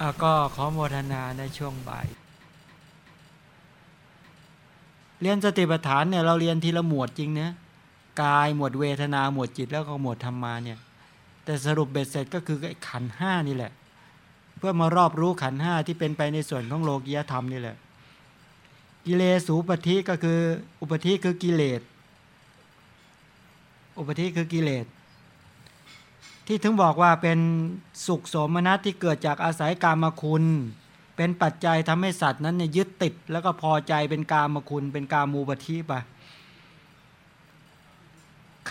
อะก็ขอโมทนาในช่วงบ่าย เรียนสติปัฏฐานเนี่ยเราเรียนทีละหมวดจริงนะกายหมวดเวทนาหมวดจิตแล้วก็หมวดธรรมาเนี่ย แต่สรุปเบ็ดเสร็จก็คือไอ้ขันห้านี่แหละ เพื่อมารอบรู้ขันห้าที่เป็นไปในส่วนของโลกียธรรมนี่แหละ กิเลสูปฏิก็คือ อุปธิคือกิเลสอุปธิคือกิเลส ที่ถึงบอกว่าเป็นสุขโสมนัสที่เกิดจากอาศัยกามคุณ เป็นปัจจัยทำให้สัตว์นั้นเนี่ยยึดติด แล้วก็พอใจเป็นกามคุณ เป็นกามูปธิไป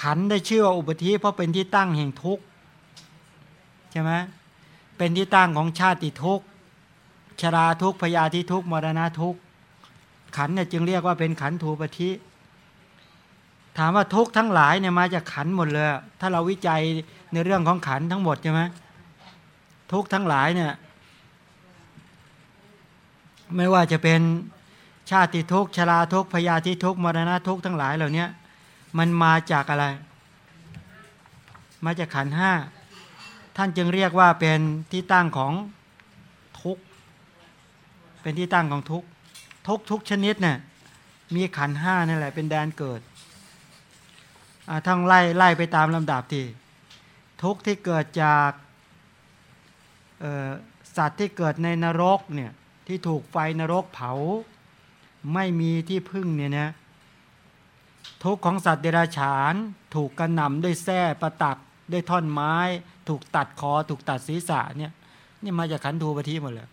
ขันได้ชื่อว่าอุปธิเพราะเป็นที่ตั้งแห่งทุกข์ใช่ไหมเป็นที่ตั้งของชาติทุกข์ชราทุกข์พยาธิทุกข์มรณะทุกข์ขันเนี่ยจึงเรียกว่าเป็นขันธูปธิถามว่าทุกข์ทั้งหลายเนี่ยมาจากขันหมดเลย ถ้าเราวิจัย ในเรื่องของขันทั้งหมดใช่ไหมทุกทั้งหลายเนี่ย ไม่ว่าจะเป็นชาติทุกชราทุกพยาธิทุกมรณะทุกทั้งหลายเหล่านี้มันมาจากอะไร มาจากขันห้าท่านจึงเรียกว่าเป็นที่ตั้งของทุกเป็นที่ตั้งของทุกทุกทุกชนิดเนี่ยมีขันห้านั่นแหละเป็นแดนเกิดทั้งไล่ไล่ไปตามลำดับที่ ทุกข์ที่เกิดจากสัตว์ที่เกิดในนรกเนี่ยที่ถูกไฟนรกเผา ไม่มีที่พึ่งเนี่ยนะทุกข์ของสัตว์เดรัจฉาน ถูกกระหน่ำด้วยแส้ประตักด้วยท่อนไม้ ถูกตัดคอ ถูกตัดศีรษะเนี่ยนี่มาจากขันธูปฏิหมดเลย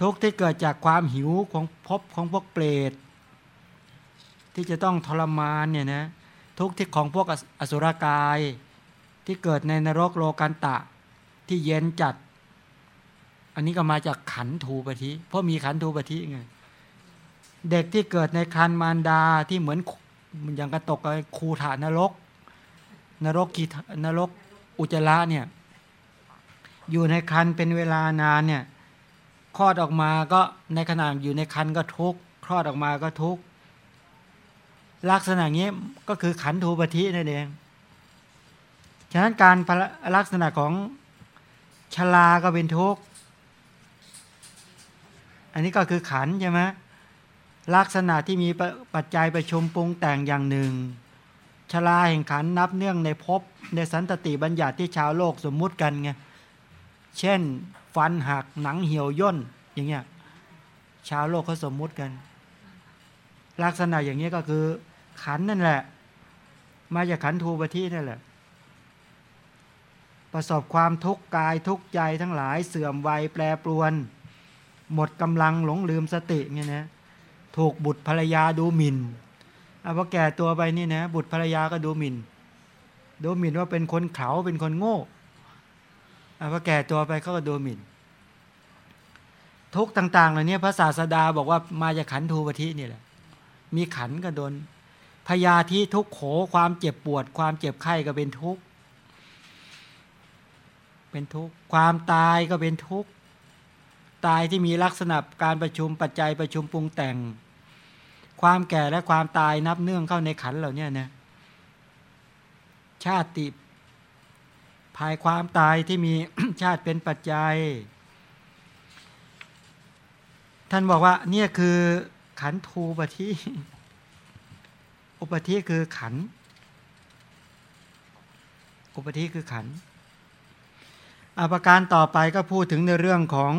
ทุกข์ที่เกิดจากความหิวของพบของพวกเปรตที่จะต้องทรมานเนี่ยนะทุกข์ที่ของพวกอสุรกาย ที่เกิดในนรกโลกันตะ ที่เย็นจัด อันนี้ก็มาจากขันธูปฏิเพราะมีขันธูปฏิไงเด็กที่เกิดในคันมารดาที่เหมือนอย่างกระตกคูฐานรก นรกกีนรกอุจจาระเนี่ยอยู่ในคันเป็นเวลานานเนี่ยคลอดออกมาก็ในขณะอยู่ในคันก็ทุกคลอดออกมาก็ทุกลักษณะนี้ก็คือขันธูปธินั่นเอง ฉะนั้นการลักษณะของชลาก็เป็นทุกข์อันนี้ก็คือขันใช่ไหมลักษณะที่มีปัจจัยประชุมปรุงแต่งอย่างหนึ่งชลาแห่งขันนับเนื่องในภพในสันตติบัญญัติที่ชาวโลกสมมุติกันไงเช่น ฟันหักหนังเหี่ยวย่นอย่างเงี้ยชาวโลกเขาสมมุติกัน ลักษณะอย่างนี้ก็คือขันนั่นแหละ มาจากขันทูปที่นั่นแหละ ประสบความทุกข์กายทุกข์ใจทั้งหลายเสื่อมวัยแปรปรวน หมดกำลังหลงลืมสติเงี้ยนะถูกบุตรภรรยาดูหมิน่นเอาพอแก่ตัวไปนี่นะบุตรภรรยาก็ดูหมิน่นดูหมิ่นว่าเป็นคนเขาเป็นคนโง่เอาพอแก่ตัวไปเขาก็ดูหมิน่น ทุกต่าง ๆเหล่านี้พระศาสดาบอกว่ามาจากขันธูปธินี่แหละ มีขันก็โดนพยาธิทุกโขความเจ็บปวด ความเจ็บไข้ก็เป็นทุกข์ เป็นทุกข์ความตายก็เป็นทุกข์ตายที่มีลักษณะการประชุมปัจจัยประชุมปรุงแต่ง ความแก่และความตายนับเนื่องเข้าในขันเหล่านี้นะชาติภายความตายที่มีชาติเป็นปัจจัย ท่านบอกว่าเนี่ยคือขันทูปฏิอุปธิคือขัน อุปธิคือขัน อาประการต่อไปก็พูดถึงในเรื่องของ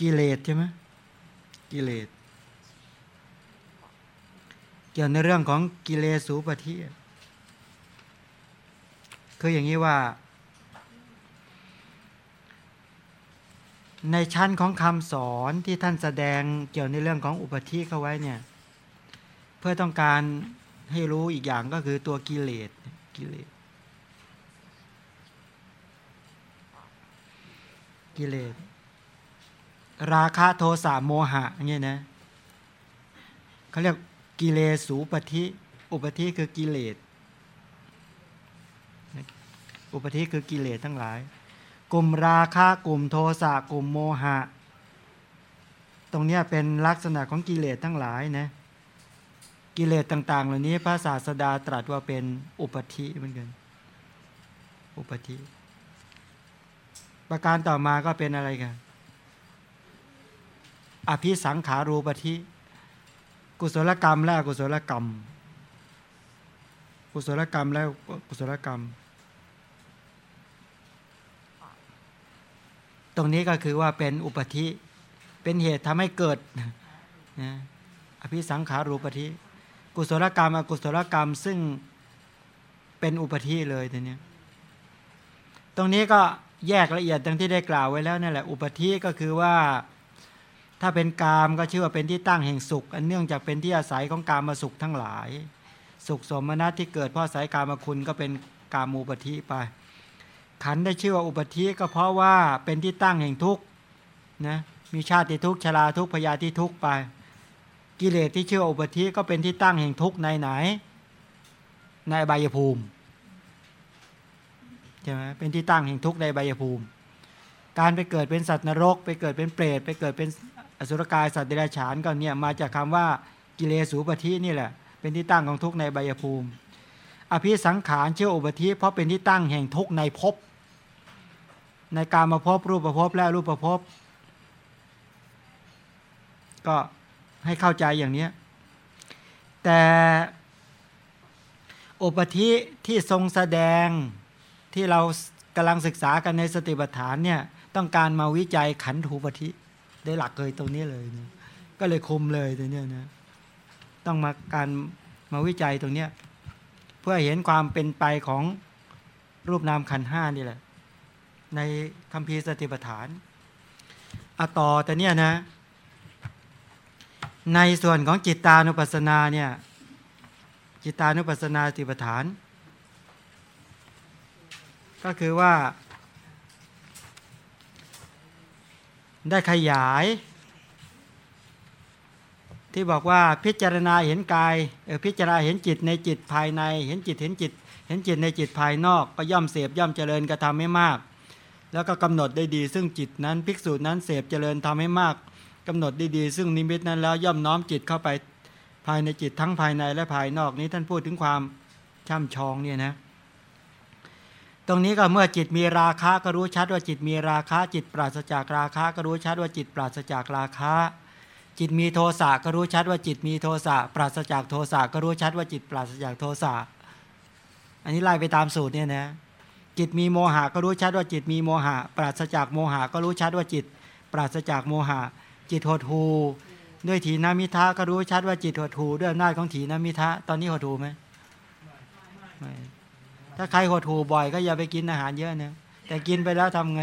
กิเลสใช่ไหมกิเลสเกี่ยวในเรื่องของกิเลสูปฏิคืออย่างนี้ว่า ในชั้นของคำสอนที่ท่านแสดงเกี่ยวในเรื่องของอุปธิเข้าไว้เนี่ย เพื่อต้องการให้รู้อีกอย่างก็คือตัวกิเลสกิเลส กิเลส ราคะโทสะโมหะเงี้ยนะเขาเรียกกิเลสูปฏิอุปธิคือกิเลส อุปธิคือกิเลสทั้งหลาย กลุ่มราคะกลุ่มโทสะกลุ่มโมหะ ตรงนี้เป็นลักษณะของกิเลสทั้งหลายนะกิเลสต่าง ๆ เหล่านี้พระศาสดาตรัสว่าเป็นอุปธิเหมือนกัน อุปธิ ประการต่อมาก็เป็นอะไรกันอภิสังขารูปธิ กุศลกรรมและอกุศลกรรม กุศลกรรมและกุศลกรรม ตรงนี้ก็คือว่าเป็นอุปธิ เป็นเหตุทำให้เกิดนะอภิสังขารูปธิ กุศลกรรม อกุศลกรรมซึ่งเป็นอุปธิเลยทีนี้ตรงนี้ก็ แยกละเอียดดังที่ได้กล่าวไว้แล้วนั่นแหละ อุปธิก็คือว่า ถ้าเป็นกามก็ชื่อว่าเป็นที่ตั้งแห่งสุข อันเนื่องจากเป็นที่อาศัยของกามมาสุขทั้งหลาย สุขสมนัตที่เกิดเพราะสายกามาคุณก็เป็นกามูปธิไป ขันได้ชื่อว่าอุปธิก็เพราะว่าเป็นที่ตั้งแห่งทุกข์นะมีชาติทุกข์ชราทุกข์พยาธิทุกข์ไป กิเลสที่ชื่ออุปธิก็เป็นที่ตั้งแห่งทุกข์ในไหน ในใบยภูมิ ใช่ไหมเป็นที่ตั้งแห่งทุกข์ในใบยภูมิ การไปเกิดเป็นสัตว์นรก ไปเกิดเป็นเปรตไปเกิดเป็นอสุรกายสัตว์เดรัจฉานก็เนี่ยมาจากคำว่ากิเลสูปธินี่แหละ เป็นที่ตั้งของทุกข์ในใบยภูมิ อภิสังขารเชื่ออุปธิเพราะเป็นที่ตั้งแห่งทุกข์ในภพในการมาพบรูปประพบและรูปประพบก็ให้เข้าใจอย่างนี้แต่อุปธิที่ทรงแสดง ที่เรากำลังศึกษากันในสติปัฏฐานเนี่ยต้องการมาวิจัยขันธูปธิได้หลักเลยตรงนี้เลยนะก็เลยคุมเลยตัวเนี้นะต้องมาการมาวิจัยตรงเนี้ยเพื่อเห็นความเป็นไปของรูปนามขันห้านี่แหละ ในคำพีร์สติปัฏฐานอะต่อแต่เนี้ยนะ ในส่วนของจิตตานุปัสสนาเนี่ยจิตตานุปัสสนาสติปัฏฐาน ก็คือว่า ได้ขยาย ที่บอกว่าพิจารณาเห็นกายพิจารณาเห็นจิตในจิตภายใน เห็นจิตเห็นจิต เห็นจิตในจิตภายนอก ก็ย่อมเสพย่อมเจริญกระทำให้มาก แล้วก็กำหนดได้ดี ซึ่งจิตนั้นภิกษุนั้นเสพเจริญทำให้มากกำหนดได้ดี ซึ่งนิมิตนั้นแล้วย่อมน้อมจิตเข้าไปภายในจิตทั้งภายในและภายนอกนี้ท่านพูดถึงความช่ำชองเนี่ยนะ ตรงนี้ก็เมื่อจิตมีราคะก็รู้ชัดว่าจิตมีราคะ จิตปราศจากราคะก็รู้ชัดว่าจิตปราศจากราคะ จิตมีโทสะก็รู้ชัดว่าจิตมีโทสะปราศจากโทสะก็รู้ชัดว่าจิตปราศจากโทสะอันนี้ไล่ไปตามสูตรเนี่ยนะจิตมีโมหะก็รู้ชัดว่าจิตมีโมหะ ปราศจากโมหะก็รู้ชัดว่าจิต ปราศจากโมหะ จิตหดหูด้วยถีนามิทะก็รู้ชัดว่าจิตหดหูด้วยอำนาจของถีนามิทะตอนนี้หดหูไหมไม่ ถ้าใครหดหูบ่อยก็อย่าไปกินอาหารเยอะนะแต่กินไปแล้วทำไง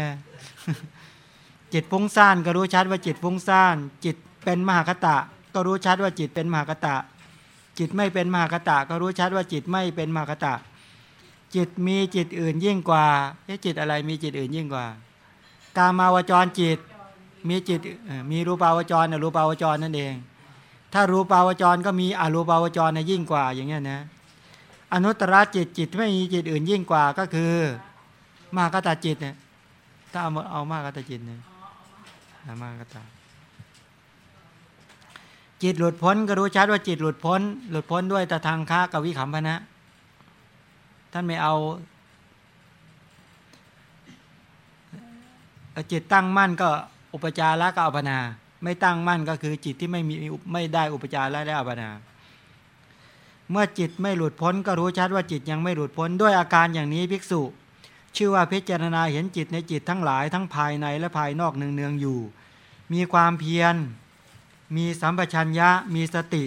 จิตฟุ้งซ่านก็รู้ชัดว่าจิตฟุ้งซ่าน จิตเป็นมหากตะ ก็รู้ชัดว่าจิตเป็นมหากตะ จิตไม่เป็นมหากตะ ก็รู้ชัดว่าจิตไม่เป็นมหากตะ จิตมีจิตอื่นยิ่งกว่าจิตอะไรมีจิตอื่นยิ่งกว่า กามาวจรจิต มีจิตมีรูปาวจรรูปาวจรนั่นเอง ถ้ารูปาวจรก็มีอรูปาวจรนะยิ่งกว่าอย่างเงี้ยนะ อนุตตรจิตจิตไม่มีจิตอื่นยิ่งกว่าก็คือ มากตาจิตเนี่ยถ้าเอาเอามากตาจิตเนี่ยมากตาจิตหลุดพ้นก็รู้ชัดว่าจิตหลุดพ้น หลุดพ้นด้วยตะทางค้ากับวิขำพนะ ท่านไม่เอาจิตตั้งมั่นก็อุปจาระก็อัปนา ไม่ตั้งมั่นก็คือจิตที่ไม่มีไม่ได้อุปจาระและอัปนา เมื่อจิตไม่หลุดพ้นก็รู้ชัดว่าจิตยังไม่หลุดพ้นด้วยอาการอย่างนี้ภิกษุ ชื่อว่าพิจารณาเห็นจิตในจิตทั้งหลายทั้งภายในและภายนอกเนืองๆอยู่ มีความเพียร มีสัมปชัญญะ มีสติ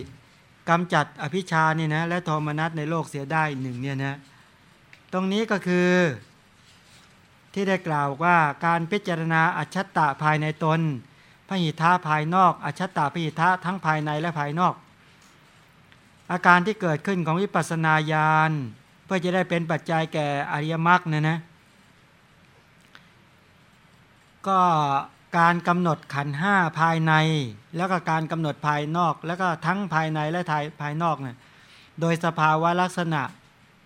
กำจัดอภิชานี่นะและโทมนัสในโลกเสียได้หนึ่งเนี่ยนะตรงนี้ก็คือที่ได้กล่าวว่าการพิจารณาอัจฉตะภายในตนพหิทธาภายนอก อัจฉตะพหิทธาทั้งภายในและภายนอก อาการที่เกิดขึ้นของวิปัสสนาญาณเพื่อจะได้เป็นปัจจัยแก่อริยมรรคเนี่ยนะก็การกำหนดขันห้าภายใน แล้วก็การกำหนดภายนอก แล้วก็ทั้งภายในและภายนอกเนี่ยโดยสภาวะลักษณะ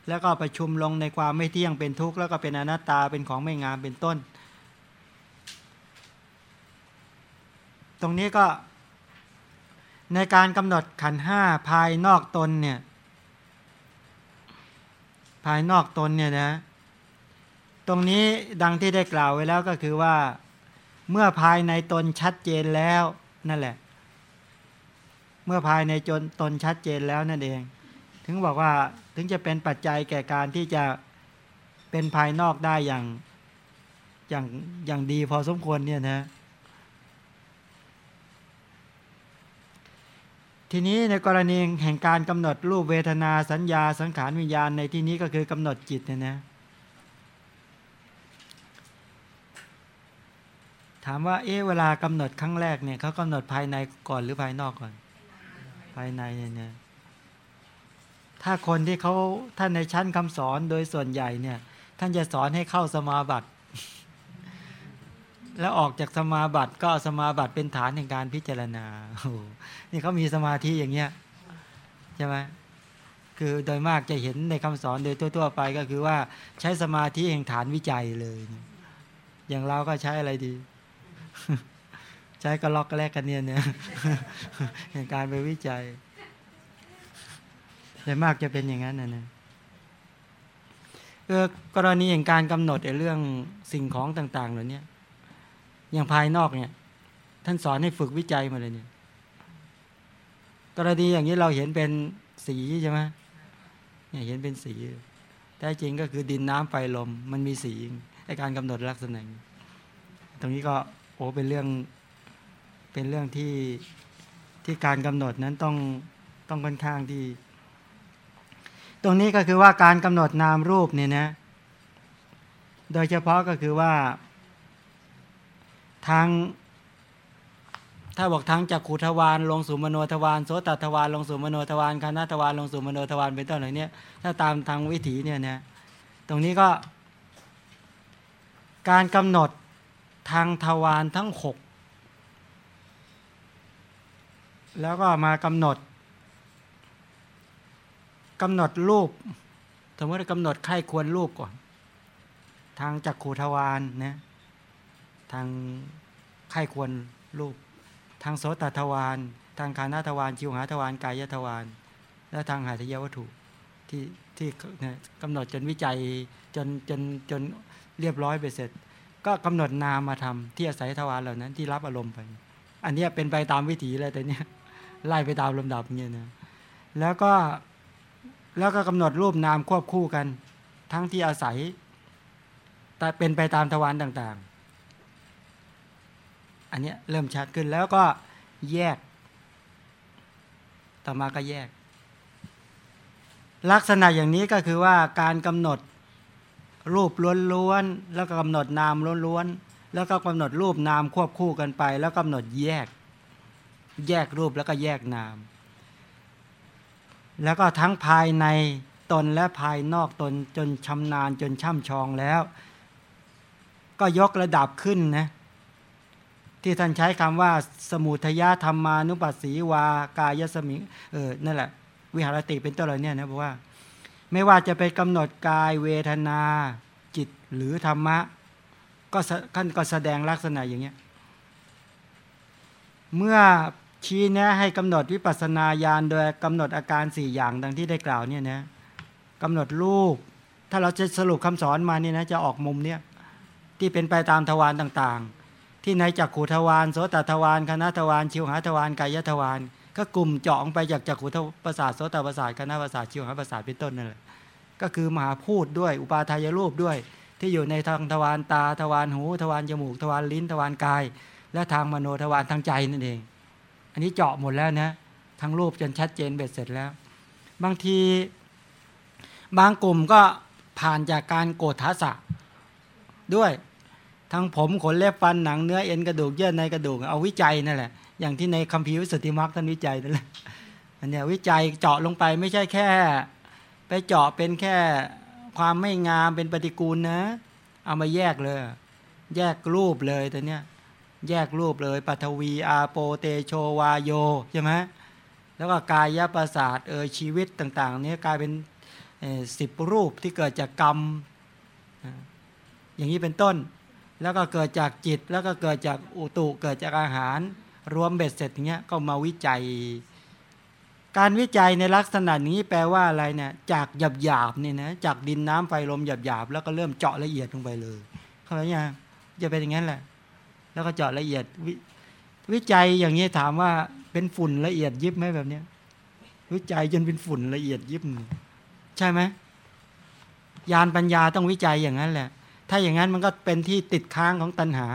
แล้วก็ประชุมลงในความไม่เที่ยงเป็นทุกข์แล้วก็เป็นอนัตตาเป็นของไม่งามเป็นต้น ตรงนี้ก็ ในการกำหนดขันห้าภายนอกตนเนี่ยภายนอกตนเนี่ยนะตรงนี้ดังที่ได้กล่าวไว้แล้วก็คือว่า เมื่อภายในตนชัดเจนแล้วนั่นแหละ เมื่อภายในจนตนชัดเจนแล้วนั่นเอง ถึงบอกว่าถึงจะเป็นปัจจัยแก่การที่จะเป็นภายนอกได้อย่างอย่างอย่างดีพอสมควรเนี่ยนะ ทีนี้ในกรณีแห่งการกำหนดรูปเวทนาสัญญาสังขารวิญญาณในที่นี้ก็คือกำหนดจิตเนี่ยนะถามว่าเอ๊ะเวลากำหนดครั้งแรกเนี่ยเขากำหนดภายในก่อนหรือภายนอกก่อน ภายในเนี่ยถ้าคนที่เขาท่านในชั้นคำสอนโดยส่วนใหญ่เนี่ย ท่านจะสอนให้เข้าสมาบัติ แล้วออกจากสมาบัติก็สมาบัติเป็นฐานแห่งการพิจารณาโอ้นี่เขามีสมาธิอย่างเงี้ยใช่ไหมคือโดยมากจะเห็นในคำสอนโดยทั่ว ๆ ไปก็คือว่าใช้สมาธิแห่งฐานวิจัยเลย อย่างเราก็ใช้อะไรดี ใช้กระล็อกกระแลกกันเนี่ยเนี่ยแห่งการไปวิจัยโดยมากจะเป็นอย่างนั้นนะนะเออกรณีอย่างการกำหนดในเรื่องสิ่งของต่าง ๆ เหล่านี้ อย่างภายนอกเนี่ย ท่านสอนให้ฝึกวิจัยมาเลยเนี่ย กรณีอย่างนี้เราเห็นเป็นสีใช่ไหมเนี่ยเห็นเป็นสีแต่จริงก็คือดินน้ำไฟลม มันมีสีในการกำหนดลักษณะตรงนี้ก็โอ้เป็นเรื่องเป็นเรื่องที่ที่การกำหนดนั้นต้องต้องค่อนข้างที่ ตรงนี้ก็คือว่าการกำหนดนามรูปเนี่ยนะ โดยเฉพาะก็คือว่า ทางถ้าบอกทางจากขุทวารลงสู่มโนทวารโสตทวารลงสู่มโนทวารคณะทวารลงสู่มโนทวารเป็นต้นอะไรเนี้ยถ้าตามทางวิถีเนี่ยนะตรงนี้ก็ การกำหนดทางทวารทั้งหกแล้วก็มากำหนดกำหนดรูปสมมติกำหนดไข้ควรรูปก่อน ทางจักขูทวารนะ ทางไข้ควรรูป ทางโสตทวารทางคานาทวารชิวหาทวารกายทวารและทางหาทยวัตถุที่ที่กำหนดจนวิจัยจนจนจนเรียบร้อยไปเสร็จ ก็กำหนดนามมาทำที่อาศัยทวารเหล่านั้นที่รับอารมณ์ไป อันนี้เป็นไปตามวิถีเลยแต่เนี้ยไล่ไปตามลำดับเงี้ยนะแล้วก็แล้วก็กำหนดรูปนามควบคู่กัน ทั้งที่อาศัยแต่เป็นไปตามทวารต่าง อันนี้เริ่มชัดขึ้นแล้วก็แยก ต่อมาก็แยก ลักษณะอย่างนี้ก็คือว่าการกำหนดรูปล้วนๆแล้วก็กำหนดนามล้วนๆแล้วก็กำหนดรูปนามควบคู่กันไป แล้วกำหนดแยก แยกรูปแล้วก็แยกนาม แล้วก็ทั้งภายในตนและภายนอกตนจนชำนาญจนช่ำชองแล้ว ก็ยกระดับขึ้นนะ ที่ท่านใช้คำว่าสมุทยธรรมานุปัสสีวากายสมิงเออนั่นแหละ วิหารติเป็นต้นเหล่านี้นะบอกว่า ไม่ว่าจะไปกำหนดกายเวทนา จิตหรือธรรมะ ก็ท่านก็แสดงลักษณะอย่างเนี้ยเมื่อชี้แนะให้กำหนดวิปัสนาญาณโดยกำหนดอาการสี่อย่างดังที่ได้กล่าวเนี่ยนะกำหนดรูป ถ้าเราจะสรุปคำสอนมาเนี่ยนะจะออกมุมเนี่ยที่เป็นไปตามทวารต่างๆ ที่ในจักขูทวารโสตทวารคณะทวารชิวหาทวารกายทวารก็กลุ่มเจาะไปจากจักขูทประสาทโสตประสาทคณะประสาทชิวหาประสาทเป็นต้นนั่นแหละก็คือมหาพูดด้วยอุปาทายรูปด้วย ที่อยู่ในทางทวารตาทวารหู ทวารจมูก ทวารลิ้น ทวารกาย และทางมโนทวารทางใจนั่นเอง อันนี้เจาะหมดแล้วนะทั้งรูปจนชัดเจนเบ็ดเสร็จแล้ว บางทีบางกลุ่มก็ผ่านจากการโกฏทัศะด้วย ทั้งผมขนเล็บฟันหนังเนื้อเอ็นกระดูกเยื่อในกระดูกเอาวิจัยนั่นแหละอย่างที่ในคัมภีร์วิสุทธิมรรคท่านวิจัยนั่นแหละอันนี้วิจัยเจาะลงไปไม่ใช่แค่ ไปเจาะเป็นแค่ความไม่งามเป็นปฏิกูลนะ เอามาแยกเลย แยกรูปเลยแต่เนี้ยแยกรูปเลยปัทวีอาโปเตโชวาโยใช่ไหมแล้วก็กายประสาทเออชีวิตต่างๆนี้กลายเป็นสิบรูปที่เกิดจากกรรม อย่างนี้เป็นต้น แล้วก็เกิดจากจิตแล้วก็เกิดจากอุตุเกิดจากอาหาร รวมเบ็ดเสร็จอย่างเงี้ยก็มาวิจัย การวิจัยในลักษณะนี้แปลว่าอะไรเนี่ยจากหยาบหยาบเนี่ยนะจากดินน้ำไฟลมหยาบหยาบแล้วก็เริ่มเจาะละเอียดลงไปเลยเข้าใจยังจะเป็นอย่างนั้นแหละ แล้วก็เจาะละเอียดววิจัยอย่างนี้ถามว่าเป็นฝุ่นละเอียดยิบไหมแบบเนี้ยวิจัยจนเป็นฝุ่นละเอียดยิบใช่ไหมยานปัญญาต้องวิจัยอย่างนั้นแหละ ถ้าอย่างนั้นมันก็เป็นที่ติดค้างของตัณหา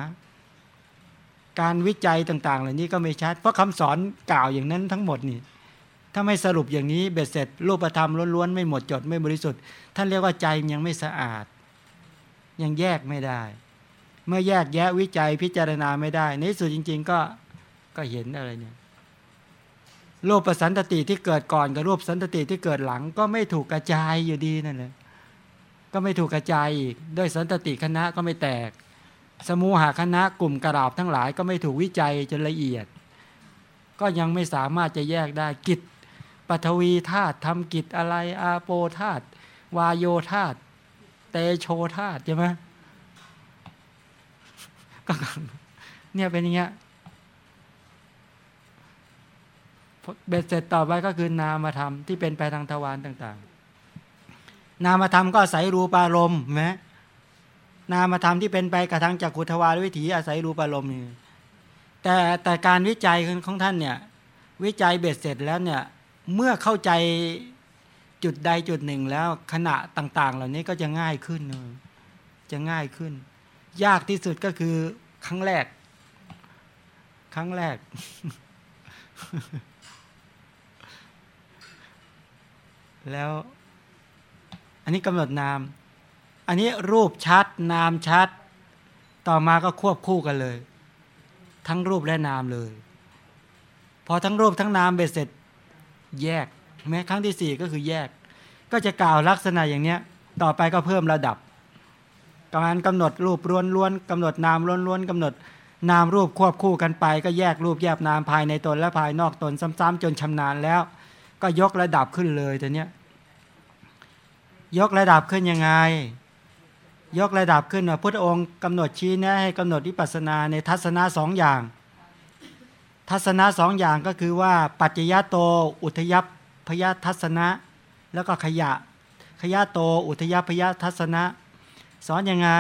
การวิจัยต่างๆเหล่านี้ก็ไม่ชัด เพราะคำสอนกล่าวอย่างนั้นทั้งหมดนี่ ถ้าไม่สรุปอย่างนี้เบ็ดเสร็จ รูปธรรมล้วนๆไม่หมดจดไม่บริสุทธิ์ ท่านเรียกว่าใจยังไม่สะอาด ยังแยกไม่ได้ เมื่อแยกแยะวิจัยพิจารณาไม่ได้ ในสุดจริง ๆ ก็ก็เห็นอะไรเนี่ยรูปประสันตติที่เกิดก่อนกับรูปสันตติที่เกิดหลังก็ไม่ถูกกระจายอยู่ดีนั่นแหละ ก็ไม่ถูกกระจายอีก ด้วยสันตติคณะก็ไม่แตก สมูหคณะกลุ่มกระดาบทั้งหลายก็ไม่ถูกวิจัยจนละเอียด ก็ยังไม่สามารถจะแยกได้กิจปฐวีธาตุทำกิจอะไรอาโปธาตุวายโยธาตุเตโชธาตุใช่ไหมก็เนี่ยเป็นอย่างเงี้ยเบ็ดเสร็จต่อไปก็คือนามธรรมที่เป็นไปทางทวารต่าง นามธรรมก็อาศัยรูปารมณ์ไหมนามธรรมที่เป็นไปกระทั่งจากขุทวารวิถีอาศัยรูปารมณ์นี่แต่แต่การวิจัยของท่านเนี่ยวิจัยเบ็ดเสร็จแล้วเนี่ยเมื่อเข้าใจจุดใดจุดหนึ่งแล้วขณะต่าง ๆ เหล่านี้ก็จะง่ายขึ้นจะง่ายขึ้น ยากที่สุดก็คือครั้งแรก ครั้งแรก แล้ว อันนี้กำหนดนาม อันนี้รูปชัด นามชัด ต่อมาก็ควบคู่กันเลย ทั้งรูปและนามเลย พอทั้งรูปทั้งนามเบ็ดเสร็จแยกแม้ครั้งที่สี่ก็คือแยก ก็จะกล่าวลักษณะอย่างเนี้ย ต่อไปก็เพิ่มระดับการกำหนดรูปล้วนๆกำหนดนามล้วนๆกำหนดนามรูปควบคู่กันไป ก็แยกรูปแยกนามภายในตนและภายนอกตน ซ้ำๆจนชำนาญแล้ว ก็ยกระดับขึ้นเลยแต่เนี้ย ยกระดับขึ้นยังไง ยกระดับขึ้นว่าพุทธองค์กำหนดชี้แนะให้กำหนดวิปัสนาในทัศนะสองอย่าง ทัศนะสองอย่างก็คือว่า ปัจจยโต อุทยพยทัศนะ แล้วก็ขยะ ขยะโต อุทยพยทัศนะ สอนยังไง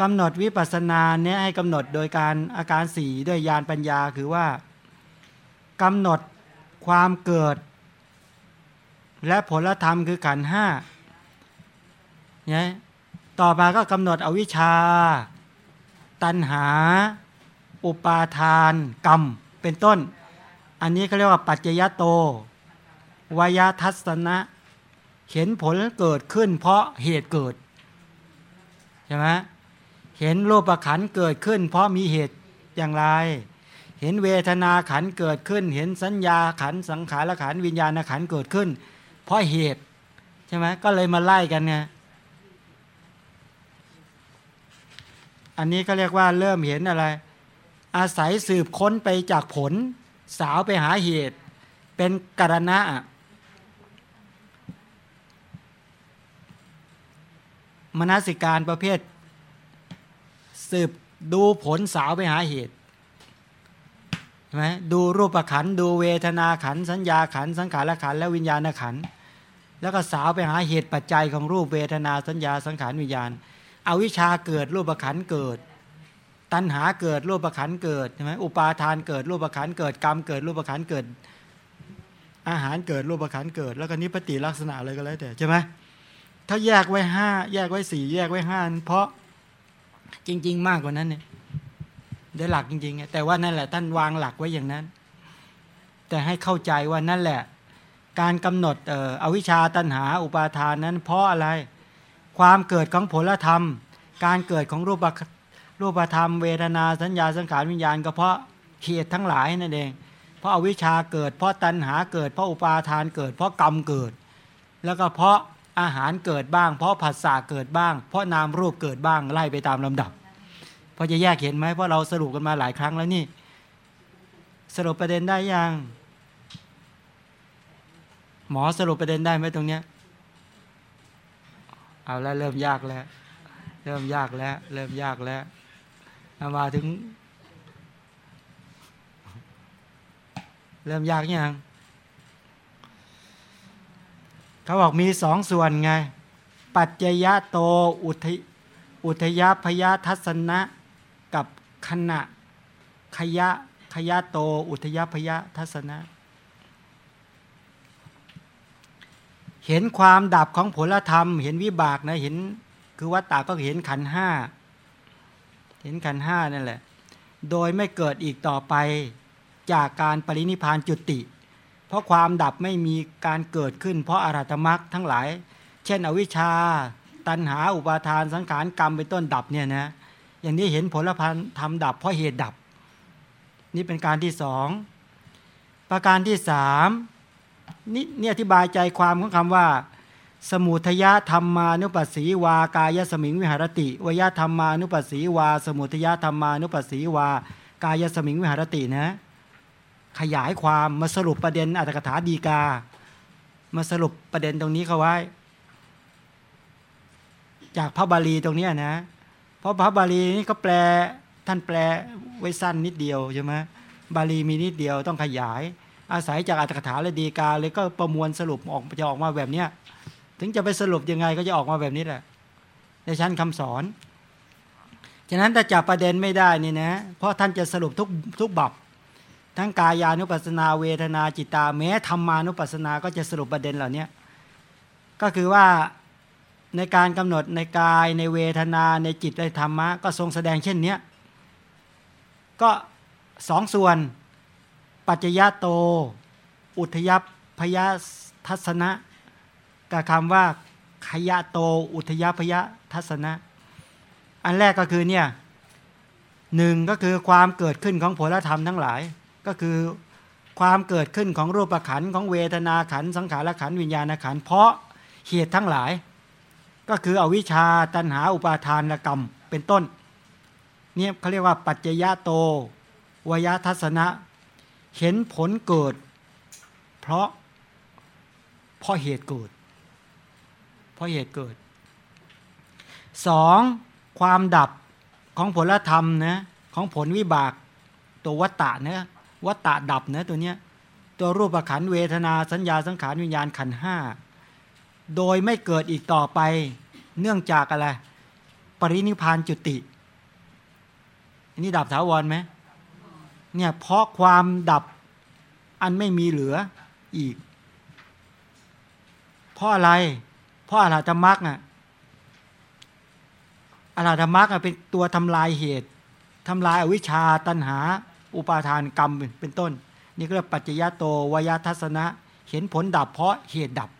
กำหนดวิปัสนาเนี่ยให้กำหนดโดยการอาการสีด้วยญาณปัญญาคือว่ากำหนดความเกิด และผลธรรมคือขันห้า นี่ยต่อมาก็กำหนดอวิชชา ตัณหา อุปาทาน กรรม เป็นต้น อันนี้เขาเรียกว่าปัจจยโตวยทัศนะ เห็นผลเกิดขึ้น เพราะเหตุเกิดใช่ไหมเห็นโลภขันเกิดขึ้น เพราะมีเหตุอย่างไร เห็นเวทนาขันเกิดขึ้น เห็นสัญญาขันสังขารขันวิญญาณขันเกิดขึ้น เพราะเหตุใช่ไหมก็เลยมาไล่กันไง อันนี้ก็เรียกว่าเริ่มเห็นอะไร อาศัยสืบค้นไปจากผล สาวไปหาเหตุ เป็นกรณะมนสิการประเภท สืบดูผลสาวไปหาเหตุใช่ไหมดูรูปขันดูเวทนาขันสัญญาขันสังขารขันและวิญญาณขันแล้วก็สาวไปหาเหตุปัจจัยของรูปเวทนาสัญญาสังขารวิญญาณ อวิชชาเกิดรูปขันเกิด ตัณหาเกิดรูปขันเกิดใช่ไหมอุปาทานเกิดรูปขันเกิดกรรมเกิดรูปขันเกิด อาหารเกิดรูปขันเกิด แล้วก็นิพติลักษณะอะไรก็แล้วแต่ใช่ไหมถ้าแยกไว้ห้าแยกไว้สี่แยกไว้ห้าเพราะจริง ๆ มากกว่านั้นเนี่ยได้หลักจริงๆแต่ว่านั่นแหละท่านวางหลักไว้อย่างนั้น แต่ให้เข้าใจว่านั่นแหละ การกำหนดเอ่ออวิชชาตันหาอุปาทานนั้น เพราะอะไร ความเกิดของผลธรรม การเกิดของรูปรูปธรรม เวทนาสัญญาสังขารวิญญาณก็เพราะเขียดทั้งหลายนั่นเอง เพราะอาวิชชาเกิด เพราะตัณหาเกิด เพราะอุปาทานเกิด เพราะกรรมเกิด แล้วก็เพราะอาหารเกิดบ้าง เพราะผัสสะเกิดบ้าง เพราะนามรูปเกิดบ้างไล่ไปตามลำดับพอจะแยกเห็นไหมเพราะเราสรุปกันมาหลายครั้งแล้วนี่ สรุปประเด็นได้ยังหมอสรุปประเด็นได้ไหมตรงเนี้ย เอาแล้วเริ่มยากแล้ว เริ่มยากแล้ว เริ่มยากแล้วมาถึง เริ่มยากยังเขาบอกมีสองส่วนไง ปัจจยะโตอุทอุทยพยทัศนะ กับขณะขยะขยะโต อุทยพยทัศนะ เห็นความดับของผลธรรม เห็นวิบากนะเห็นคือวัตตาก็เห็นขันห้าเห็นขันห้านั่นแหละ โดยไม่เกิดอีกต่อไปจากการปรินิพานจุติ เพราะความดับไม่มีการเกิดขึ้น เพราะอารัตมรักทั้งหลาย เช่น อวิชชา ตัณหาอุปาทานสังขารกรรมเป็นต้นดับเนี่ยนะอย่างนี้เห็นผลพันธ์ทำดับเพราะเหตุดับ นี่เป็นการที่สองประการที่สาม นี่นี่อธิบายใจความของคำว่า สมุทยธรรมานุปัสสีวากายสมิงวิหารติวยธรรมานุปัสสีวา สมุทยธรรมานุปัสสีวากายสมิงวิหารตินะ ขยายความมาสรุปประเด็นอัตถกถาดีกา มาสรุปประเด็นตรงนี้เขาไว้ จากพระบาลีตรงนี้นะ เพราะพระบาลีนี่ก็แปลท่านแปลไว้สั้นนิดเดียวใช่ไหมบาลีมีนิดเดียวต้องขยาย อาศัยจากอัตถกถาและดีกาเลยก็ประมวลสรุปออกจะออกมาแบบเนี้ยถึงจะไปสรุปยังไงก็จะออกมาแบบนี้แหละ ในชั้นคำสอน ฉะนั้นถ้าจับประเด็นไม่ได้นี่นะ เพราะท่านจะสรุปทุกทุกบับทั้งกายานุปัสนาเวทนาจิตตาแม้ธรรมานุปัสนาก็จะสรุปประเด็นเหล่านี้ก็คือว่าในการกำหนดในกายในเวทนาในจิตในธรรมะ ก็ทรงแสดงเช่นนี้ก็สองส่วน ปัจจยโต อุทยพยทัศนะกับคำว่าขยะโต อุทยพยทัศนะ อันแรกก็คือเนี่ยหนึ่งก็คือความเกิดขึ้นของผลธรรมทั้งหลาย ก็คือความเกิดขึ้นของรูปขันของเวทนาขันสังขารขันวิญญาณขันเพราะเหตุทั้งหลาย ก็คืออวิชชาตันหาอุปาทานกรรมเป็นต้นเนี่ยเขาเรียกว่าปัจจยะโตวยทัศนะ เห็นผลเกิด เพราะเพราะเหตุเกิด เพราะเหตุเกิดสองความดับของผลธรรมนะของผลวิบากตัววัตตะนะวัตตะดับนะตัวเนี้ยตัวรูปขันเวทนาสัญญาสังขารวิญญาณขันห้าโดยไม่เกิดอีกต่อไป เนื่องจากอะไร ปรินิพานจุติ อันนี้ดับถาวรไหม เนี่ยเพราะความดับอันไม่มีเหลืออีก เพราะอะไร เพราะอาราธมรรคอะอาราธมรรคเป็นตัวทำลายเหตุทำลายอวิชชาตันหา อุปาทานกรรมเป็นต้น นี่ก็เรียกปัจจยโตวยทัศนะ เห็นผลดับเพราะเหตุดับ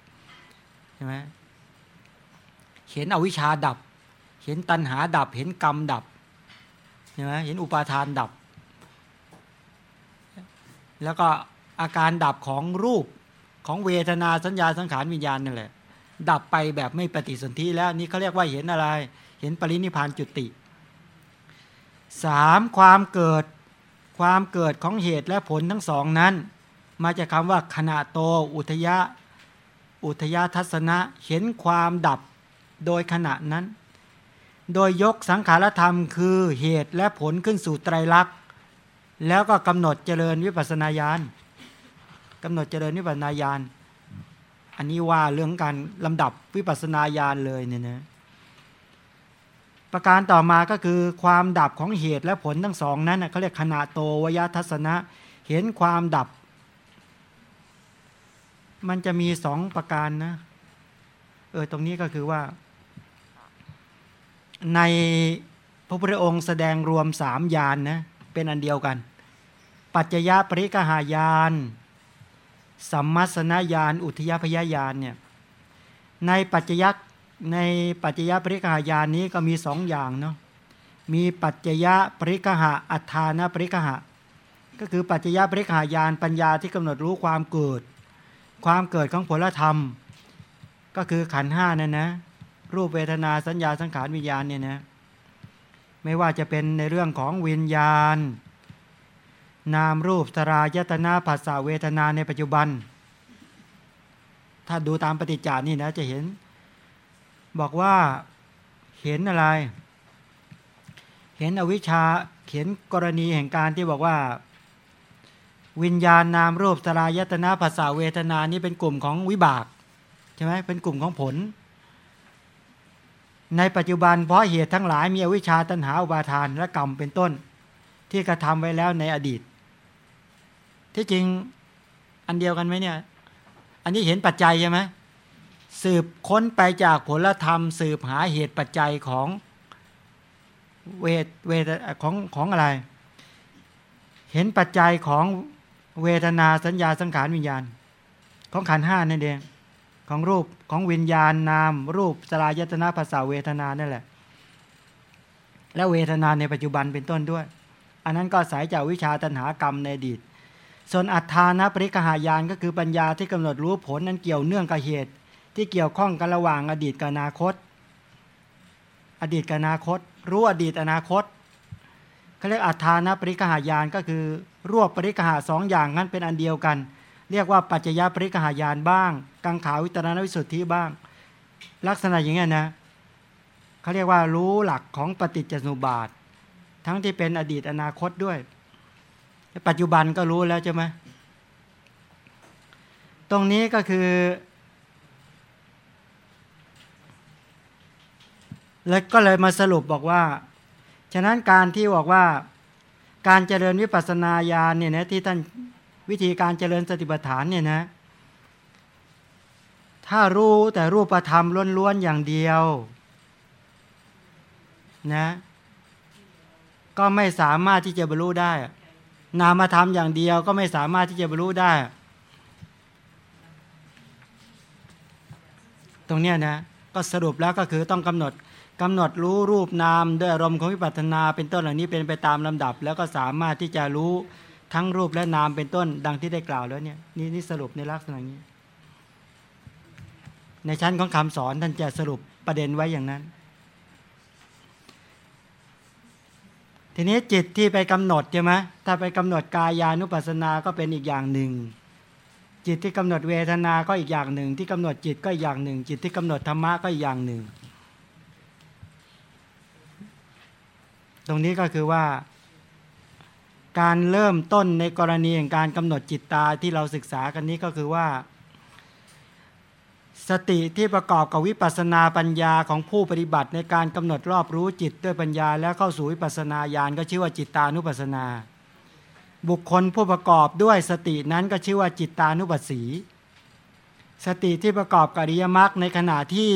ใช่ไหมเห็นอวิชชาดับ เห็นตัณหาดับ เห็นกรรมดับใช่ไหมเห็นอุปาทานดับ แล้วก็อาการดับของรูปของเวทนาสัญญาสังขารวิญญาณนั่นแหละ ดับไปแบบไม่ปฏิสนธิแล้วนี่เขาเรียกว่าเห็นอะไร เห็นปรินิพานจุติสามความเกิดความเกิดของเหตุและผลทั้งสองนั้น มาจากคำว่าขณะโตอุทยะ อุทยาทัศนะเห็นความดับโดยขณะนั้น โดยยกสังขารธรรมคือเหตุและผลขึ้นสู่ไตรลักษณ แล้วก็กำหนดเจริญวิปัสนาญาณกำหนดเจริญวิปัสนาญาณอันนี้ว่าเรื่องการลำดับวิปัสนาญาณเลยเนี่ยนะประการต่อมาก็คือความดับของเหตุและผลทั้งสองนั้นเขาเรียกขณะโตวยทัศนะ เห็นความดับ มันจะมีสองประการนะเออตรงนี้ก็คือว่า ในพระพุทธองค์แสดงรวมสามยานนะเป็นอันเดียวกัน ปัจจยปริกหายานสัมมัสนญาณอุทยพยญาณเนี่ยในปัจจยในปัจจยปริกหายานนี้ก็มีสองอย่างเนาะมีปัจจยปริกหะอัฏฐานปริกหะ ก็คือปัจจยปริกหายานปัญญาที่กำหนดรู้ความเกิด ความเกิดของผลธรรม ก็คือขันห้านั่นนะรูปเวทนาสัญญาสังขารวิญญาณเนี่ยนะไม่ว่าจะเป็นในเรื่องของวิญญาณ นามรูปสรายตนาภาษาเวทนาในปัจจุบัน ถ้าดูตามปฏิจจานี่นะจะเห็น บอกว่าเห็นอะไร เห็นอวิชชาเห็นกรณีแห่งการที่บอกว่า วิญญาณนามรูปสลายตนะภาษาเวทนานี้เป็นกลุ่มของวิบากใช่ไหมเป็นกลุ่มของผล ในปัจจุบันเพราะเหตุทั้งหลายมีอวิชชาตัณหาอุบาทานและกรรมเป็นต้น ที่กระทำไว้แล้วในอดีต ที่จริงอันเดียวกันไหมเนี่ย อันนี้เห็นปัจจัยใช่ไหมสืบค้นไปจากผลธรรม สืบหาเหตุปัจจัยของเวทเวทของของอะไร เห็นปัจจัยของเวทนาสัญญาสังขารวิญญาณ ของขันห้านั่นเองของรูปของวิญญาณนาม รูปสลายตนาภาษาเวทนานั่นแหละ และเวทนาในปัจจุบันเป็นต้นด้วย อันนั้นก็สายจากวิชาตัณหากรรมในอดีต ส่วนอัฏฐานะปริกหายานก็คือปัญญาที่กำหนดรู้ผลนั้นเกี่ยวเนื่องกับเหตุ ที่เกี่ยวข้องกันระหว่างอดีตกับอนาคต อดีตกับอนาคต รู้อดีตอนาคตเขาเรียกอัฏฐานะปริกหายานก็คือ รวบปริกหาสองอย่างนั้นเป็นอันเดียวกัน เรียกว่าปัจจยปริกหายานบ้าง กังขาวิตรณวิสุทธิบ้าง ลักษณะอย่างนี้นะเขาเรียกว่ารู้หลักของปฏิจจสมุปบาท ทั้งที่เป็นอดีตอนาคตด้วย ปัจจุบันก็รู้แล้วใช่ไหมตรงนี้ก็คือ แล้วก็เลยมาสรุปบอกว่า ฉะนั้นการที่บอกว่าการเจริญวิปัสสนาญาณเนี่ยนะที่ท่านวิธีการเจริญสติปัฏฐานเนี่ยนะถ้ารู้แต่รูปธรรมล้วนๆอย่างเดียวนะก็ไม่สามารถที่จะบรรลุได้ นามธรรมอย่างเดียวก็ไม่สามารถที่จะบรรลุได้ ตรงเนี้ยนะก็สรุปแล้วก็คือต้องกำหนดกำหนดรู้รูปนามด้วยอารมณ์ของวิปัสสนาเป็นต้นเหล่านี้เป็นไปตามลำดับ แล้วก็สามารถที่จะรู้ทั้งรูปและนามเป็นต้นดังที่ได้กล่าวแล้วเนี่ยนี่นี่สรุปในลักษณะนี้ ในชั้นของคำสอนท่านจะสรุปประเด็นไว้อย่างนั้น ทีนี้จิตที่ไปกำหนดใช่ไหมถ้าไปกำหนดกายานุปัสสนาก็เป็นอีกอย่างหนึ่ง จิตที่กำหนดเวทนา ก็อีกอย่างหนึ่ง ที่กำหนดจิตก็อีกอย่างหนึ่ง จิตที่กำหนดธรรมะก็อีกอย่างหนึ่ง ตรงนี้ก็คือว่า การเริ่มต้นในกรณีอย่างการกำหนดจิตตาที่เราศึกษากันนี้ก็คือว่า สติที่ประกอบกับวิปัสนาปัญญาของผู้ปฏิบัติในการกำหนดรอบรู้จิตด้วยปัญญาแล้วเข้าสู่วิปัสนาญาณก็ชื่อว่าจิตตานุปัสนา บุคคลผู้ประกอบด้วยสตินั้นก็ชื่อว่าจิตตานุปัสสี สติที่ประกอบกับอริยมรรคในขณะที่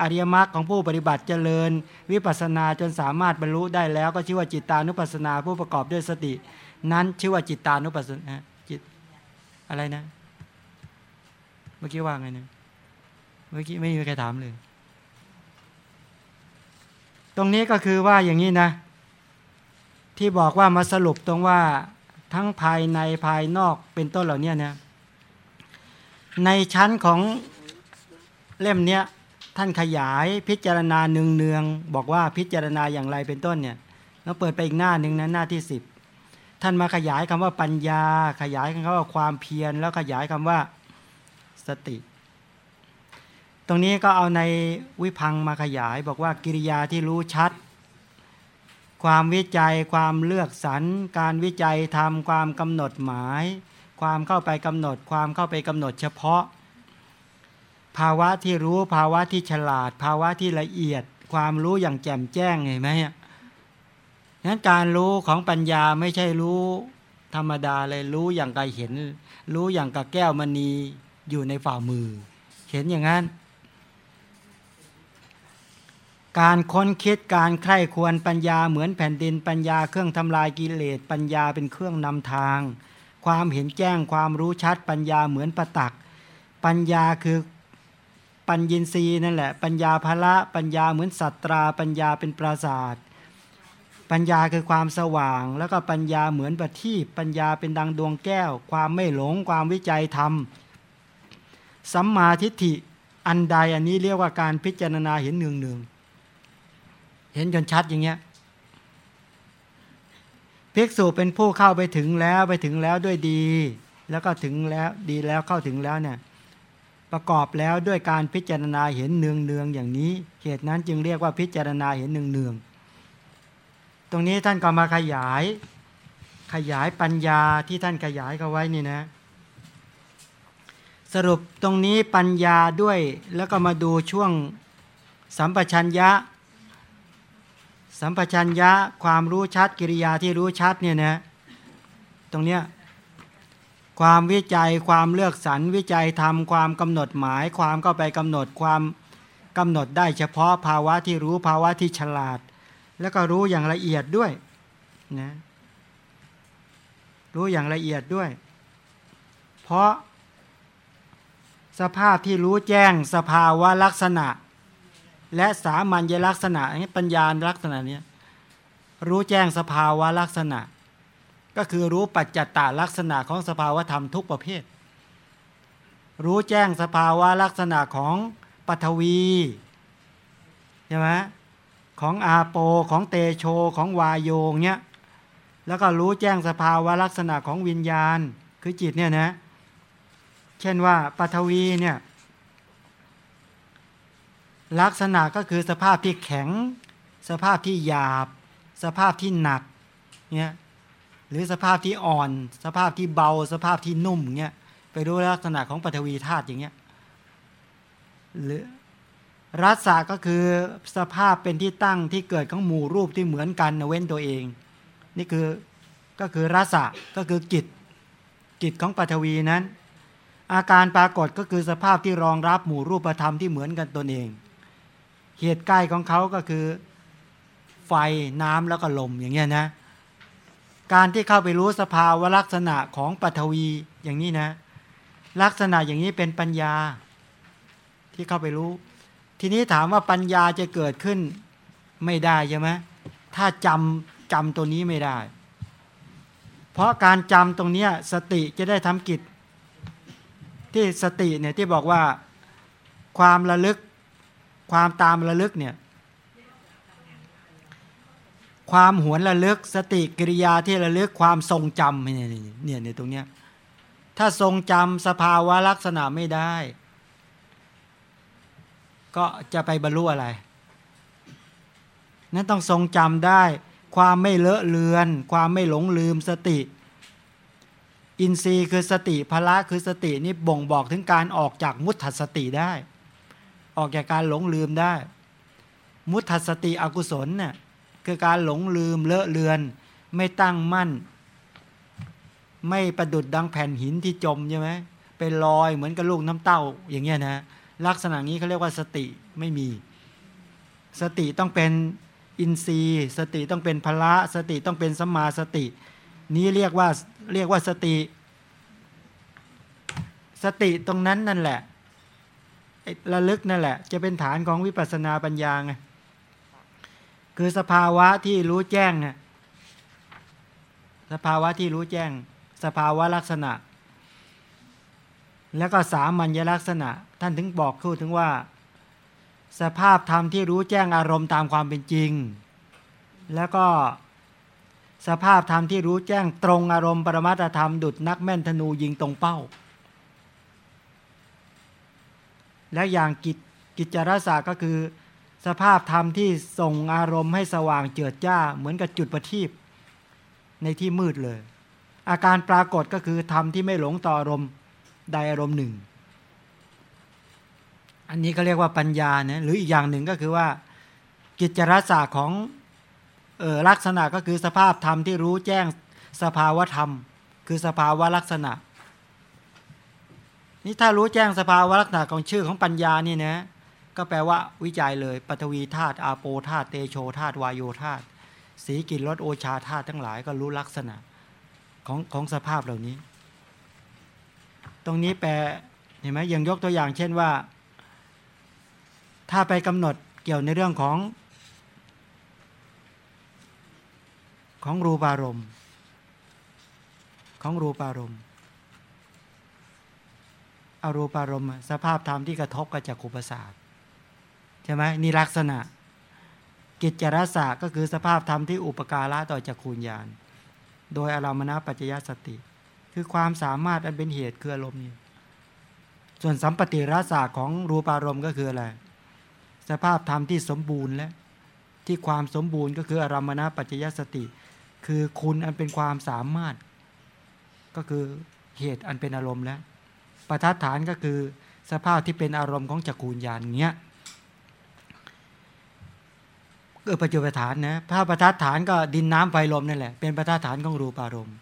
อริยมรรคของผู้ปฏิบัติเจริญ วิปัสนาจนสามารถบรรลุได้แล้วก็ชื่อว่าจิตตานุปัสนา ผู้ประกอบด้วยสติ นั้นชื่อว่าจิตตานุปัสนาจิตอะไรนะ เมื่อกี้ว่าไงเนะเมื่อกี้ไม่มีใครถามเลย ตรงนี้ก็คือว่าอย่างนี้นะ ที่บอกว่ามาสรุปตรงว่าทั้งภายในภายนอกเป็นต้นเหล่านี้นะในชั้นของเล่มเนี้ยท่านขยายพิจารณาเนืองเนืองบอกว่าพิจารณาอย่างไรเป็นต้นเนี่ยเราเปิดไปอีกหน้าหนึ่งนะหน้าที่สิบท่านมาขยายคำว่าปัญญา ขยายคำว่าความเพียรแล้วขยายคำว่าสติ ตรงนี้ก็เอาในวิพังมาขยาย บอกว่ากิริยาที่รู้ชัด ความวิจัยความเลือกสรรการวิจัยทำความกำหนดหมาย ความเข้าไปกำหนด ความเข้าไปกำหนดเฉพาะ ภาวะที่รู้ภาวะที่ฉลาด ภาวะที่ละเอียด ความรู้อย่างแจ่มแจ้งเห็นไหมนั้นการรู้ของปัญญาไม่ใช่รู้ธรรมดาเลยรู้อย่างกายเห็น รู้อย่างกับแก้วมณีอยู่ในฝ่ามือ เห็นอย่างนั้น การค้นคิดการใคร่ควรปัญญาเหมือนแผ่นดินปัญญาเครื่องทำลายกิเลสปัญญาเป็นเครื่องนำทาง ความเห็นแจ้งความรู้ชัด ปัญญาเหมือนประตัก ปัญญาคือปัญญินรีนั่นแหละ ปัญญาภละปัญญาเหมือนสัตรา ปัญญาเป็นปราศาสตร์ปัญญาคือความสว่าง แล้วก็ปัญญาเหมือนประทีปปัญญาเป็นดังดวงแก้ว ความไม่หลงความวิจัยธรรมสัมมาทิฏฐิอันใดอันนี้เรียกว่าการพิจารณาเห็นเนืองเนือง เห็นจนชัดอย่างเงี้ยภิกษุเป็นผู้เข้าไปถึงแล้วไปถึงแล้วด้วยดี แล้วก็ถึงแล้วดีแล้วเข้าถึงแล้วเนี่ยประกอบแล้วด้วยการพิจารณาเห็นเนืองเนืองอย่างนี้เหตุนั้นจึงเรียกว่าพิจารณาเห็นเนืองเนืองตรงนี้ท่านก็มาขยาย ขยายปัญญาที่ท่านขยายเขาไว้นี่นะ สรุปตรงนี้ปัญญาด้วยแล้วก็มาดูช่วงสัมปชัญญะ สัมปชัญญะความรู้ชัดกิริยาที่รู้ชัดเนี่ยนะตรงเนี้ยความวิจัยความเลือกสรรวิจัยทำความกำหนดหมาย ความก็ไปกำหนดความกำหนดได้เฉพาะภาวะที่รู้ภาวะที่ฉลาด แล้วก็รู้อย่างละเอียดด้วยนะรู้อย่างละเอียดด้วย เพราะสภาพที่รู้แจ้งสภาวะลักษณะ และสามัญลักษณะนี้ปัญญาลักษณะนี้รู้แจ้งสภาวะลักษณะ ก็คือรู้ปัจจัตตาลักษณะของสภาวธรรมทุกประเภท รู้แจ้งสภาวะลักษณะของปฐวีใช่ไหมของอาโปของเตโชของวายโยเนี้ยแล้วก็รู้แจ้งสภาวะลักษณะของวิญญาณ คือจิตเนี่ยนะ เช่นว่าปฐวีเนี่ย ลักษณะก็คือสภาพที่แข็ง สภาพที่หยาบ สภาพที่หนักเนี่ยหรือสภาพที่อ่อน สภาพที่เบา สภาพที่นุ่มเนี่ยไปรู้ลักษณะของปฐวีธาตุอย่างเงี้ยหรือรัศาก็คือสภาพเป็นที่ตั้งที่เกิดของหมู่รูปที่เหมือนกันเว้นตัวเอง นี่คือก็คือรัศก็คือกิจกิจของปฐวีนั้น อาการปรากฏก็คือสภาพที่รองรับหมู่รูปธรรมที่เหมือนกันตนเอง เหตุใกล้ของเขาก็คือไฟน้ำแล้วก็ลมอย่างเงี้ยนะ การที่เข้าไปรู้สภาวะลักษณะของปฐวีอย่างนี้นะ ลักษณะอย่างนี้เป็นปัญญาที่เข้าไปรู้ ทีนี้ถามว่าปัญญาจะเกิดขึ้นไม่ได้ใช่ไหมถ้าจำจำตัวนี้ไม่ได้ เพราะการจำตรงนี้สติจะได้ทำกิจ ที่สติเนี่ยที่บอกว่าความระลึก ความตามระลึกเนี่ยความหวนระลึกสติกิริยาที่ระลึกความทรงจำเนี่ยเนี่ยเนี่ยตรงเนี้ยถ้าทรงจำสภาวะลักษณะไม่ได้ ก็จะไปบรรลุอะไรนั้นต้องทรงจำได้ ความไม่เลอะเลือน ความไม่หลงลืมสติ อินทรีย์คือสติพละคือสตินี่บ่งบอกถึงการออกจากมุตถสติได้ ออกจากการหลงลืมได้ มุทัสติอกุศลเนี่ยคือการหลงลืมเลอะเลือน ไม่ตั้งมั่น ไม่ประดุดดังแผ่นหินที่จมใช่ไหมเป็นลอยเหมือนกับลูกน้ำเต้าอย่างเงี้ยนะลักษณะนี้เขาเรียกว่าสติไม่มี สติต้องเป็นอินทรีย์ สติต้องเป็นพละสติต้องเป็นสมาสติ นี้เรียกว่าเรียกว่าสติ สติตรงนั้นนั่นแหละ ระลึกนั่นแหละ จะเป็นฐานของวิปัสสนาปัญญาไงคือสภาวะที่รู้แจ้งเนี่ยสภาวะที่รู้แจ้ง สภาวะลักษณะ แล้วก็สามัญลักษณะ ท่านถึงบอกคู่ถึงว่า สภาพธรรมที่รู้แจ้งอารมณ์ตามความเป็นจริง แล้วก็สภาพธรรมที่รู้แจ้งตรงอารมณ์ปรมัตธรรม ดุดนักแม่นธนูยิงตรงเป้า และอย่างกิจกิจจารสาก็คือ สภาพธรรมที่ส่งอารมณ์ให้สว่างเจิดจ้า เหมือนกับจุดประทีปในที่มืดเลย อาการปรากฏก็คือธรรมที่ไม่หลงต่ออารมณ์ใดอารมณ์หนึ่ง อันนี้ก็เรียกว่าปัญญานะหรืออีกอย่างหนึ่งก็คือว่ากิจจารสาของออลักษณะก็คือสภาพธรรมที่รู้แจ้งสภาวธรรม คือสภาวะลักษณะ นี่ถ้ารู้แจ้งสภาวะลักษณะของชื่อของปัญญานี่นะ ก็แปลว่าวิจัยเลยปฐวีธาตุอาโปธาตุเตโชธาตุวายโยธาตุสีกินรสโอชาธาตุทั้งหลายก็รู้ลักษณะของของสภาพเหล่านี้ ตรงนี้แปลเห็นไหมยังยกตัวอย่าง เช่นว่า ถ้าไปกำหนดเกี่ยวในเรื่องของของรูปารมณ์ ของรูปารมณ์ อรูปารมณ์สภาพธรรมที่กระทบกับจักขุประสาทใช่ไหมนี่ลักษณะ กิจจรสะก็คือสภาพธรรมที่อุปการะต่อจักขุญญาณโดยอารมณปัจจยสติ คือความสามารถอันเป็นเหตุคืออารมณ์นี้ส่วนสัมปติรสะของรูปารมณ์ก็คืออะไรสภาพธรรมที่สมบูรณ์และที่ความสมบูรณ์ก็คืออารมณปัจจยสติ คือคุณอันเป็นความสามารถ ก็คือเหตุอันเป็นอารมณ์แล้ว ประทัดฐานก็คือสภาพที่เป็นอารมณ์ของจักรูญญาณเนี้ยเออปัจจุบันฐานนะถ้าประทัดฐานก็ดินน้ำไฟลมนั่นแหละเป็นประทัดฐานของรูปารมณ์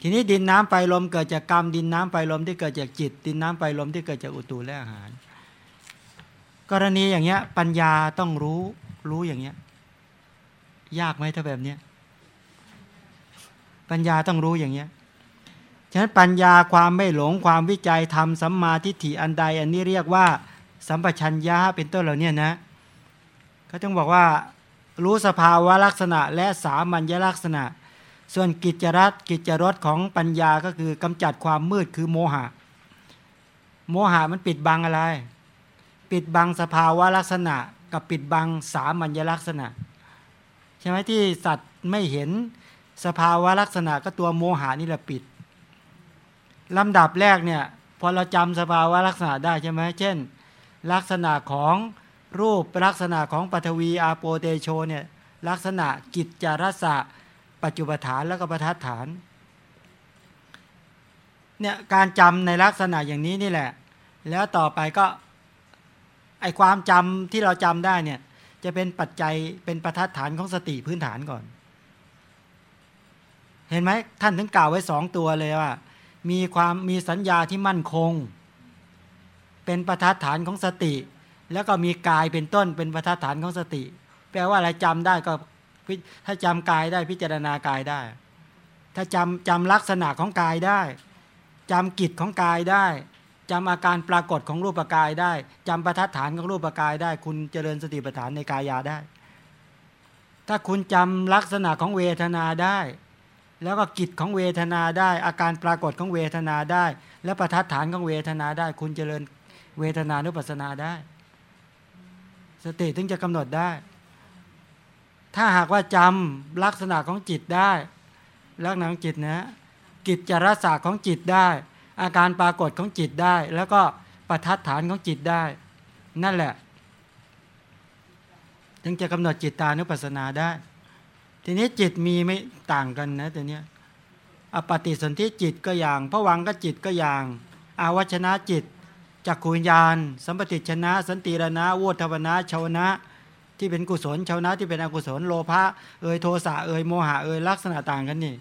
ทีนี้ดินน้ำไฟลมเกิดจากกรรมดินน้ำไฟลมที่เกิดจากจิต ดินน้ำไฟลมที่เกิดจากอุตุและอาหาร กรณีอย่างเงี้ยปัญญาต้องรู้รู้อย่างเงี้ยยากไหมถ้าแบบเนี้ยปัญญาต้องรู้อย่างเงี้ย ฉะนั้นปัญญาความไม่หลงความวิจัยทำสัมมาทิฏฐิอันใด อันนี้เรียกว่า สัมปชัญญะเป็นต้นเหล่านี้นะเขาต้องบอกว่ารู้สภาวะลักษณะและสามัญลักษณะ ส่วนกิจรัตกิจรสของปัญญาก็คือกำจัดความมืดคือโมหะ โมหะมันปิดบังอะไร ปิดบังสภาวะลักษณะ กับปิดบังสามัญลักษณะใช่ไหมที่สัตว์ไม่เห็นสภาวะลักษณะก็ตัวโมหานี่แหละปิด ลำดับแรกเนี่ยพอเราจำสภาวะลักษณะได้ใช่ไหมเช่น ลักษณะของรูปลักษณะของปฐวีอาโปเตโชเนี่ยลักษณะกิจจารสะปัจจุบฐานแล้วก็ประทัดฐานเนี่ยการจำในลักษณะอย่างนี้นี่แหละ แล้วต่อไปก็ไอความจำที่เราจำได้เนี่ยจะเป็นปัจจัยเป็นประทัดฐานของสติพื้นฐานก่อน เห็นไหมท่านถึงกล่าวไว้สองตัวเลยว่า มีความมีสัญญาที่มั่นคง เป็นประทัดฐานของสติ แล้วก็มีกายเป็นต้นเป็นประทัดฐานของสติ แปลว่าอะไรจำได้ก็ถ้าจำกายได้พิจารณากายได้ ถ้าจำจำลักษณะของกายได้จำกิจของกายได้จำอาการปรากฏของรูปกายได้จำประทัดฐานของรูปกายได้ คุณเจริญสติปัฏฐานในกายาได้ ถ้าคุณจำลักษณะของเวทนาได้ แล้วก็กิจของเวทนาได้ อาการปรากฏของเวทนาได้ และประทัดฐานของเวทนาได้ คุณเจริญเวทนานุปัสสนาได้ สติถึงจะกำหนดได้ ถ้าหากว่าจำลักษณะของจิตได้ ลักษณะของจิตนะกิจจารสาของจิตได้ อาการปรากฏของจิตได้ แล้วก็ประทัดฐานของจิตได้ นั่นแหละ ถึงจะกำหนดจิตตานุปัสสนาได้ ทีนี้จิตมีไม่ต่างกันนะแต่เนี้ยอปฏิสนธิจิตก็อย่างพระวังก็จิตก็อย่าง อาวัชนะจิตจักขุญญาณ สัมปติชนะ สันติรณะวทวนะชาวนะที่เป็นกุศลชาวนะที่เป็นอกุศลโลภะเอยโทสะเอยโมหะเอยลักษณะต่างกันนี่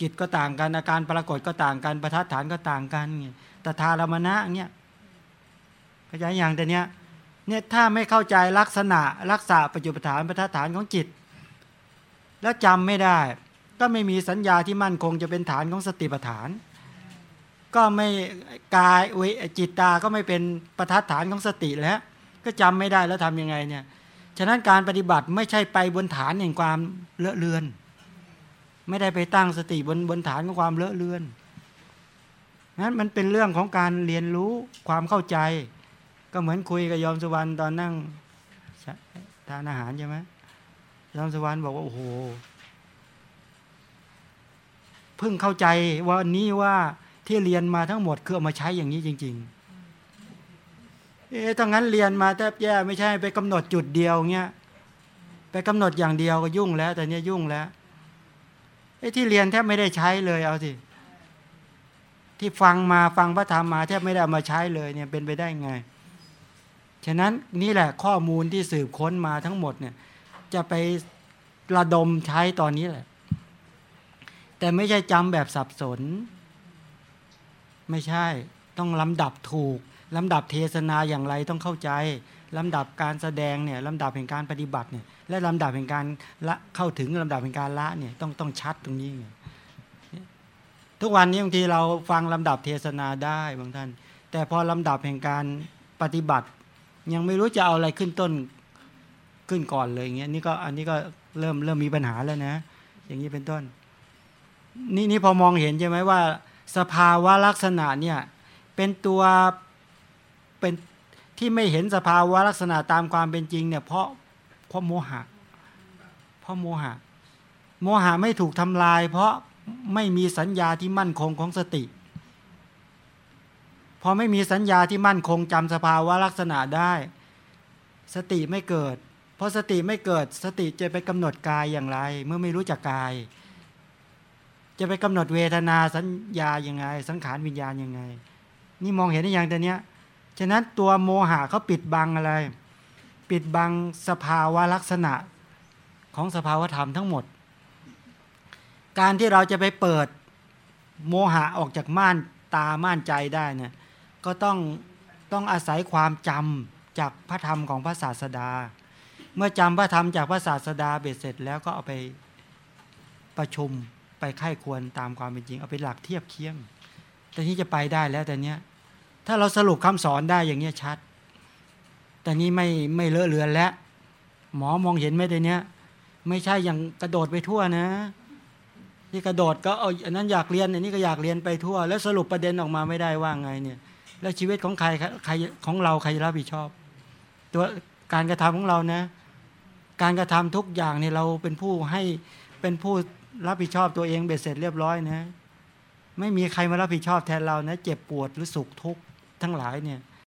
กิจก็ต่างกันอาการปรากฏก็ต่างกันประทัดฐานก็ต่างกันเนี่ยตถารมณะเนี่ยเข้าใจอย่างแต่เนี้ยเนี่ยถ้าไม่เข้าใจลักษณะรักษาปัจจุบันฐานประทัดฐานของจิต แล้วจำไม่ได้ ก็ไม่มีสัญญาที่มั่นคงจะเป็นฐานของสติปัฏฐาน ก็ไม่กายเวจิตตาก็ไม่เป็นประทัดฐานของสติแล้ว ก็จำไม่ได้แล้วทํำยังไงเนี่ยฉะนั้นการปฏิบัติไม่ใช่ไปบนฐานแห่งความเลอะเลือน ไม่ได้ไปตั้งสติบนบนฐานของความเลอะเลือนนั้นมันเป็นเรื่องของการเรียนรู้ความเข้าใจ ก็เหมือนคุยกับยอมสุวรรณตอนนั่งทานอาหารใช่ไหม ยอมสวรรค์บอกว่าโอ้โหเพิ่งเข้าใจวันนี้ว่าที่เรียนมาทั้งหมดคือเอามาใช้อย่างนี้จริง ๆ เอ๊ะถ้างั้นเรียนมาแทบแย่ไม่ใช่ไปกำหนดจุดเดียวเงี้ยไปกำหนดอย่างเดียวก็ยุ่งแล้ว แต่เนี้ยยุ่งแล้วไอ้ที่เรียนแทบไม่ได้ใช้เลยเอาสิที่ฟังมาฟังพระธรรมมาแทบไม่ได้เอามาใช้เลยเนี่ยเป็นไปได้ไง ฉะนั้นนี่แหละข้อมูลที่สืบค้นมาทั้งหมดเนี่ย จะไประดมใช้ตอนนี้แหละ แต่ไม่ใช่จำแบบสับสน ไม่ใช่ต้องลำดับถูกลำดับเทศนาอย่างไรต้องเข้าใจลำดับการแสดงเนี่ยลำดับแห่งการปฏิบัติเนี่ยและลำดับแห่งการละเข้าถึงลำดับแห่งการละเนี่ยต้องต้องชัดตรงนี้ไงทุกวันนี้บางทีเราฟังลำดับเทศนาได้บางท่าน แต่พอลำดับแห่งการปฏิบัติ ยังไม่รู้จะเอาอะไรขึ้นต้น ขึ้นก่อนเลยอย่างเงี้ยนี่ก็อันนี้ก็เริ่มเริ่มมีปัญหาแล้วนะ อย่างนี้เป็นต้น นี่นี่พอมองเห็นใช่ไหมว่า สภาวะลักษณะเนี่ยเป็นตัวเป็นที่ไม่เห็นสภาวะลักษณะตามความเป็นจริงเนี่ยเพราะเพราะโมหะ เพราะโมหะ โมหะไม่ถูกทำลาย เพราะไม่มีสัญญาที่มั่นคงของสติพอไม่มีสัญญาที่มั่นคงจำสภาวะลักษณะได้ สติไม่เกิด พราะสติไม่เกิดสติจะไปกำหนดกายอย่างไร เมื่อไม่รู้จักกาย จะไปกำหนดเวทนาสัญญาอย่างไง สังขารวิญญาณยังไง นี่มองเห็นได้อย่างแต่เนี้ยฉะนั้นตัวโมหะเขาปิดบังอะไร ปิดบังสภาวะลักษณะของสภาวธรรมทั้งหมด การที่เราจะไปเปิดโมหะออกจากม่านตาม่านใจได้เนี่ยก็ต้องต้องอาศัยความจำจากพระธรรมของพระศาสดา เมื่อจำพระธรรมจากพระศาสดาเบ็ดเสร็จแล้วก็เอาไปประชุมไปไข้ควรตามความเป็นจริง เอาไปหลักเทียบเคียง แต่นี้จะไปได้แล้วแต่เนี้ย ถ้าเราสรุปคำสอนได้อย่างเงี้ยชัด แต่นี้ไม่ไม่เลอะเลือนแล้ว หมอมองเห็นไหมแต่เนี้ย ไม่ใช่อย่างกระโดดไปทั่วนะที่กระโดดก็เอาอันนั้นอยากเรียนอันนี้ก็อยากเรียนไปทั่ว แล้วสรุปประเด็นออกมาไม่ได้ว่าไงเนี่ย แล้วชีวิตของใครใครของเราใครรับผิดชอบ ตัวการกระทำของเรานะ การกระทำทุกอย่างเนี่ยเราเป็นผู้ให้เป็นผู้รับผิดชอบตัวเองเบ็ดเสร็จเรียบร้อยนะ ไม่มีใครมารับผิดชอบแทนเรานะ เจ็บปวดหรือสุขทุกข์ทั้งหลายเนี่ย